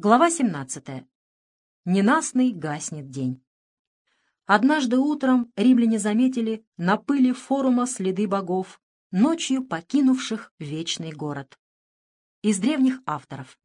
Глава 17. Ненастный гаснет день. Однажды утром римляне заметили на пыли форума следы богов, ночью покинувших вечный город. Из древних авторов.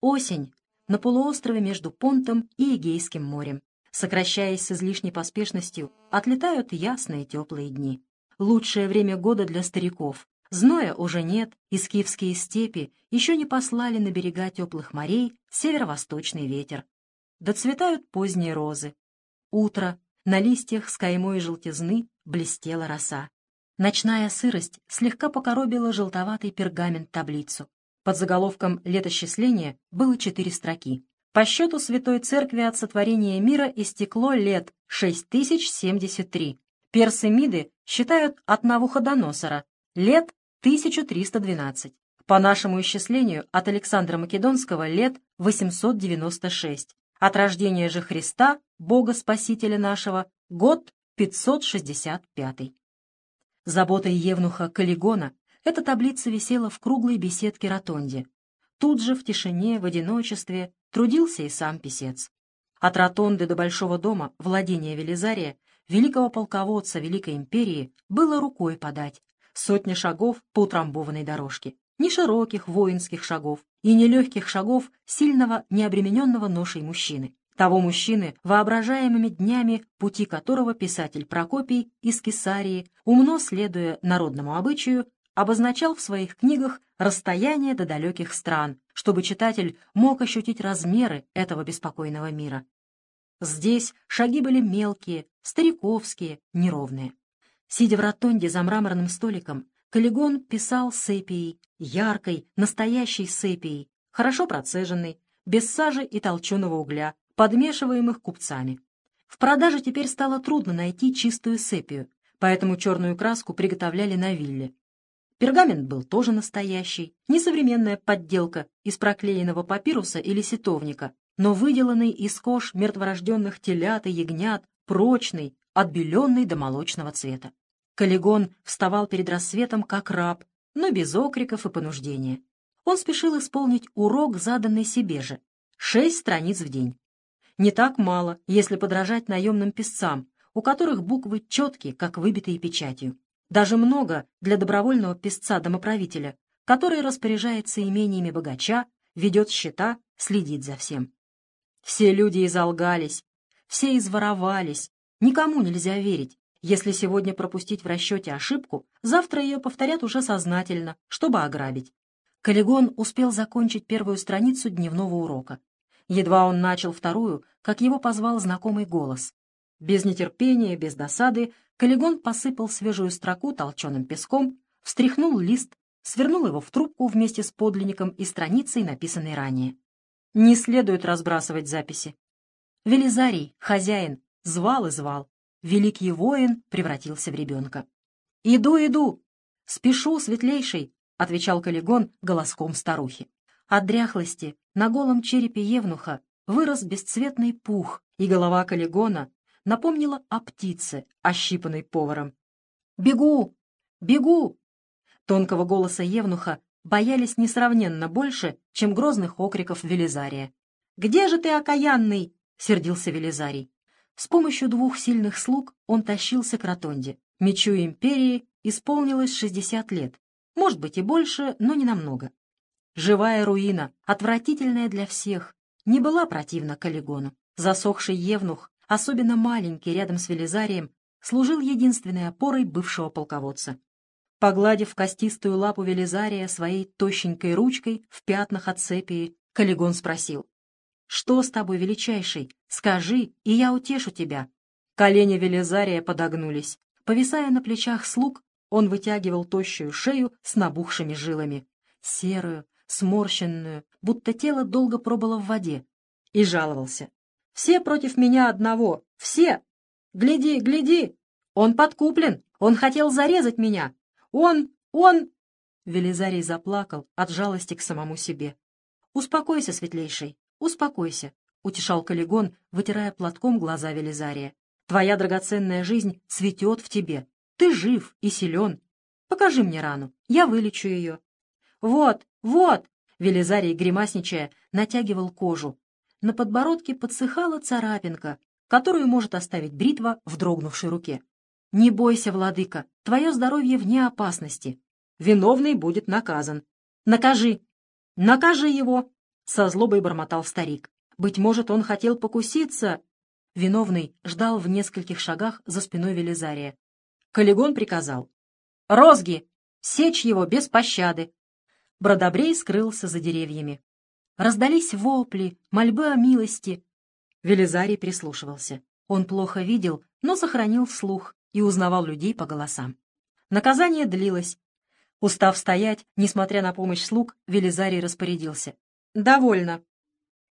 Осень на полуострове между Понтом и Эгейским морем. Сокращаясь с излишней поспешностью, отлетают ясные теплые дни. Лучшее время года для стариков, Зноя уже нет, и скифские степи еще не послали на берега теплых морей северо-восточный ветер. Доцветают поздние розы. Утро, на листьях с каймой желтизны блестела роса. Ночная сырость слегка покоробила желтоватый пергамент таблицу. Под заголовком «Летосчисление» было четыре строки. По счету Святой Церкви от сотворения мира истекло лет 6073. Персы Миды считают от Навуходоносора лет 1312. По нашему исчислению, от Александра Македонского лет 896. От рождения же Христа, Бога Спасителя нашего, год 565. Заботой Евнуха Калигона эта таблица висела в круглой беседке ротонде. Тут же в тишине, в одиночестве трудился и сам писец. От ротонды до Большого дома владения Велизария, великого полководца Великой империи, было рукой подать, сотня шагов по утрамбованной дорожке, не широких воинских шагов и не легких шагов сильного, необремененного ношей мужчины. Того мужчины, воображаемыми днями, пути которого писатель Прокопий из Кесарии, умно следуя народному обычаю, обозначал в своих книгах расстояние до далеких стран, чтобы читатель мог ощутить размеры этого беспокойного мира. Здесь шаги были мелкие, стариковские, неровные. Сидя в ротонде за мраморным столиком, Каллигон писал сепией, яркой, настоящей сепией, хорошо процеженной, без сажи и толченого угля, подмешиваемых купцами. В продаже теперь стало трудно найти чистую сепию, поэтому черную краску приготовляли на вилле. Пергамент был тоже настоящий, не современная подделка из проклеенного папируса или ситовника, но выделанный из кож мертворожденных телят и ягнят, прочный, отбеленный до молочного цвета. Каллигон вставал перед рассветом как раб, но без окриков и понуждения. Он спешил исполнить урок, заданный себе же. Шесть страниц в день. Не так мало, если подражать наемным писцам, у которых буквы четкие, как выбитые печатью. Даже много для добровольного писца-домоправителя, который распоряжается имениями богача, ведет счета, следит за всем. Все люди изолгались, все изворовались, никому нельзя верить, если сегодня пропустить в расчете ошибку, завтра ее повторят уже сознательно, чтобы ограбить. Каллигон успел закончить первую страницу дневного урока. Едва он начал вторую, как его позвал знакомый голос. Без нетерпения, без досады, Каллигон посыпал свежую строку толченым песком, встряхнул лист, свернул его в трубку вместе с подлинником и страницей, написанной ранее. Не следует разбрасывать записи. Велизарий, хозяин, звал и звал великий воин превратился в ребенка. «Иду, иду! Спешу, светлейший!» — отвечал Каллигон голоском старухи. От дряхлости на голом черепе Евнуха вырос бесцветный пух, и голова Каллигона напомнила о птице, ощипанной поваром. «Бегу! Бегу!» Тонкого голоса Евнуха боялись несравненно больше, чем грозных окриков Велизария. «Где же ты, окаянный?» — сердился Велизарий. С помощью двух сильных слуг он тащился к ротонде. Мечу империи исполнилось 60 лет. Может быть и больше, но не намного. Живая руина, отвратительная для всех, не была противна Каллигону. Засохший евнух, особенно маленький рядом с Велизарием, служил единственной опорой бывшего полководца. Погладив костистую лапу Велизария своей тощенькой ручкой в пятнах от цепи, Каллигон спросил. «Что с тобой, величайший? Скажи, и я утешу тебя». Колени Велизария подогнулись. Повисая на плечах слуг, он вытягивал тощую шею с набухшими жилами, серую, сморщенную, будто тело долго пробыло в воде, и жаловался. «Все против меня одного! Все! Гляди, гляди! Он подкуплен! Он хотел зарезать меня! Он, он...» Велизарий заплакал от жалости к самому себе. «Успокойся, светлейший, «Успокойся», — утешал Каллигон, вытирая платком глаза Велизария. «Твоя драгоценная жизнь цветет в тебе. Ты жив и силен. Покажи мне рану, я вылечу ее». «Вот, вот!» Велизарий, гримасничая, натягивал кожу. На подбородке подсыхала царапинка, которую может оставить бритва в дрогнувшей руке. «Не бойся, владыка, твое здоровье вне опасности. Виновный будет наказан. Накажи! Накажи его!» Со злобой бормотал старик. «Быть может, он хотел покуситься, Виновный ждал в нескольких шагах за спиной Велизария. Каллигон приказал. «Розги! Сечь его без пощады!» Бродобрей скрылся за деревьями. Раздались вопли, мольбы о милости. Велизарий прислушивался. Он плохо видел, но сохранил слух и узнавал людей по голосам. Наказание длилось. Устав стоять, несмотря на помощь слуг, Велизарий распорядился. «Довольно.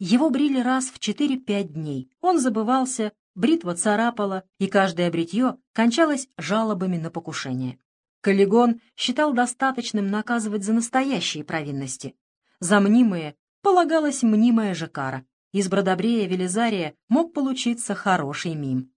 Его брили раз в 4-5 дней. Он забывался, бритва царапала, и каждое бритье кончалось жалобами на покушение. Каллигон считал достаточным наказывать за настоящие провинности. За мнимые полагалась мнимая же кара. Из Бродобрея Велизария мог получиться хороший мим.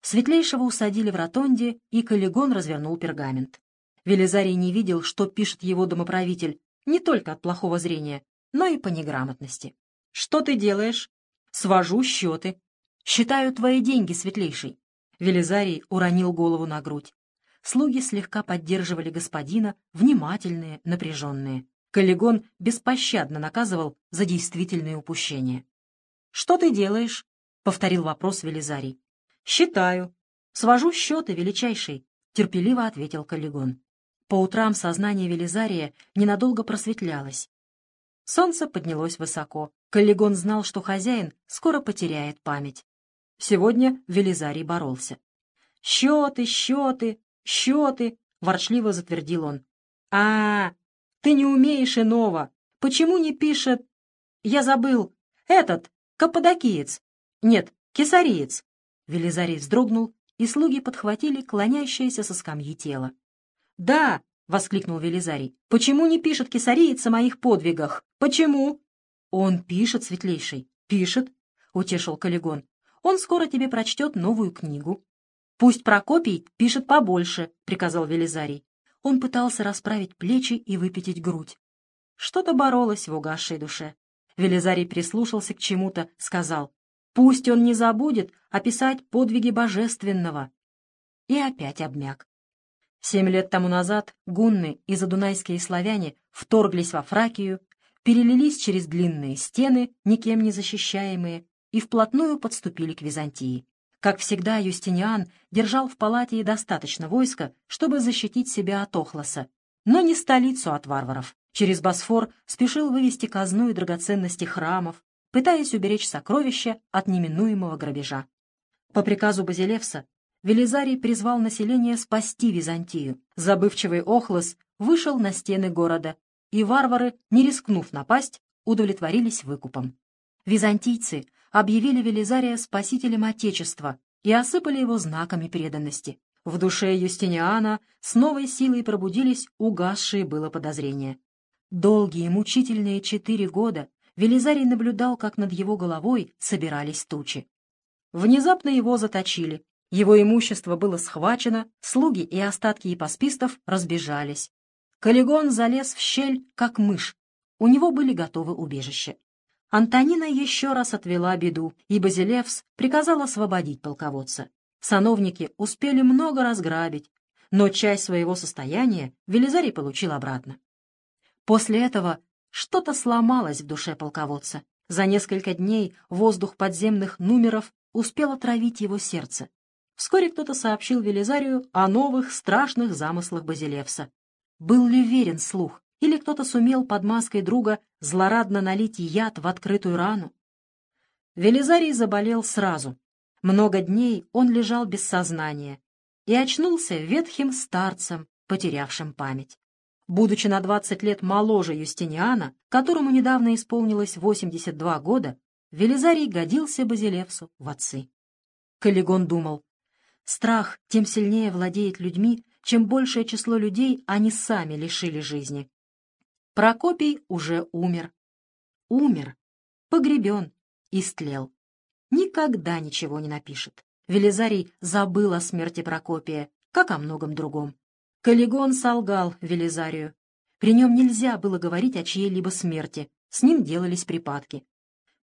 Светлейшего усадили в ротонде, и Каллигон развернул пергамент. Велизарий не видел, что пишет его домоправитель, не только от плохого зрения, но и по неграмотности. «Что ты делаешь?» «Свожу счеты. Считаю твои деньги, светлейший». Велизарий уронил голову на грудь. Слуги слегка поддерживали господина, внимательные, напряженные. Каллигон беспощадно наказывал за действительные упущения. «Что ты делаешь?» — повторил вопрос Велизарий. «Считаю. Свожу счеты, величайший», — терпеливо ответил Каллигон. По утрам сознание Велизария ненадолго просветлялось. Солнце поднялось высоко. Каллигон знал, что хозяин скоро потеряет память. Сегодня Велизарий боролся. «Счеты, счеты, счеты!» — ворчливо затвердил он. а, -а, ты не умеешь иного. Почему не пишет...» «Я забыл. Этот, каппадокиец. Нет, кесариец». Велизарий вздрогнул, и слуги подхватили клонящееся со скамьи тело. «Да!» — воскликнул Велизарий. «Почему не пишет кесариец о моих подвигах? Почему?» «Он пишет, светлейший, пишет», — утешил Каллигон. «Он скоро тебе прочтет новую книгу». «Пусть Прокопий пишет побольше», — приказал Велизарий. Он пытался расправить плечи и выпятить грудь. Что-то боролось в угасшей душе. Велизарий прислушался к чему-то, сказал, «Пусть он не забудет описать подвиги божественного». И опять обмяк. Семь лет тому назад гунны и задунайские славяне вторглись во Фракию перелились через длинные стены, никем не защищаемые, и вплотную подступили к Византии. Как всегда, Юстиниан держал в палате достаточно войска, чтобы защитить себя от Охлоса, но не столицу от варваров. Через Босфор спешил вывести казну и драгоценности храмов, пытаясь уберечь сокровища от неминуемого грабежа. По приказу Базилевса Велизарий призвал население спасти Византию. Забывчивый Охлос вышел на стены города и варвары, не рискнув напасть, удовлетворились выкупом. Византийцы объявили Велизария спасителем Отечества и осыпали его знаками преданности. В душе Юстиниана с новой силой пробудились угасшие было подозрения. Долгие мучительные четыре года Велизарий наблюдал, как над его головой собирались тучи. Внезапно его заточили. Его имущество было схвачено, слуги и остатки епоспистов разбежались. Каллигон залез в щель, как мышь. У него были готовы убежища. Антонина еще раз отвела беду, и Базилевс приказал освободить полководца. Сановники успели много разграбить, но часть своего состояния Велизарий получил обратно. После этого что-то сломалось в душе полководца. За несколько дней воздух подземных номеров успел отравить его сердце. Вскоре кто-то сообщил Велизарию о новых страшных замыслах Базилевса. Был ли верен слух? Или кто-то сумел под маской друга злорадно налить яд в открытую рану? Велизарий заболел сразу. Много дней он лежал без сознания и очнулся ветхим старцем, потерявшим память. Будучи на 20 лет моложе Юстиниана, которому недавно исполнилось 82 года, Велизарий годился Базилевсу в отцы. Каллигон думал, страх тем сильнее владеет людьми, чем большее число людей они сами лишили жизни. Прокопий уже умер. Умер, погребен, истлел. Никогда ничего не напишет. Велизарий забыл о смерти Прокопия, как о многом другом. Каллигон солгал Велизарию. При нем нельзя было говорить о чьей-либо смерти, с ним делались припадки.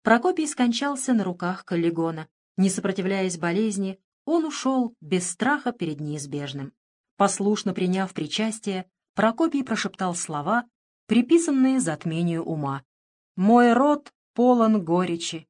Прокопий скончался на руках Каллигона. Не сопротивляясь болезни, он ушел без страха перед неизбежным. Послушно приняв причастие, Прокопий прошептал слова, приписанные затмению ума. «Мой род полон горечи,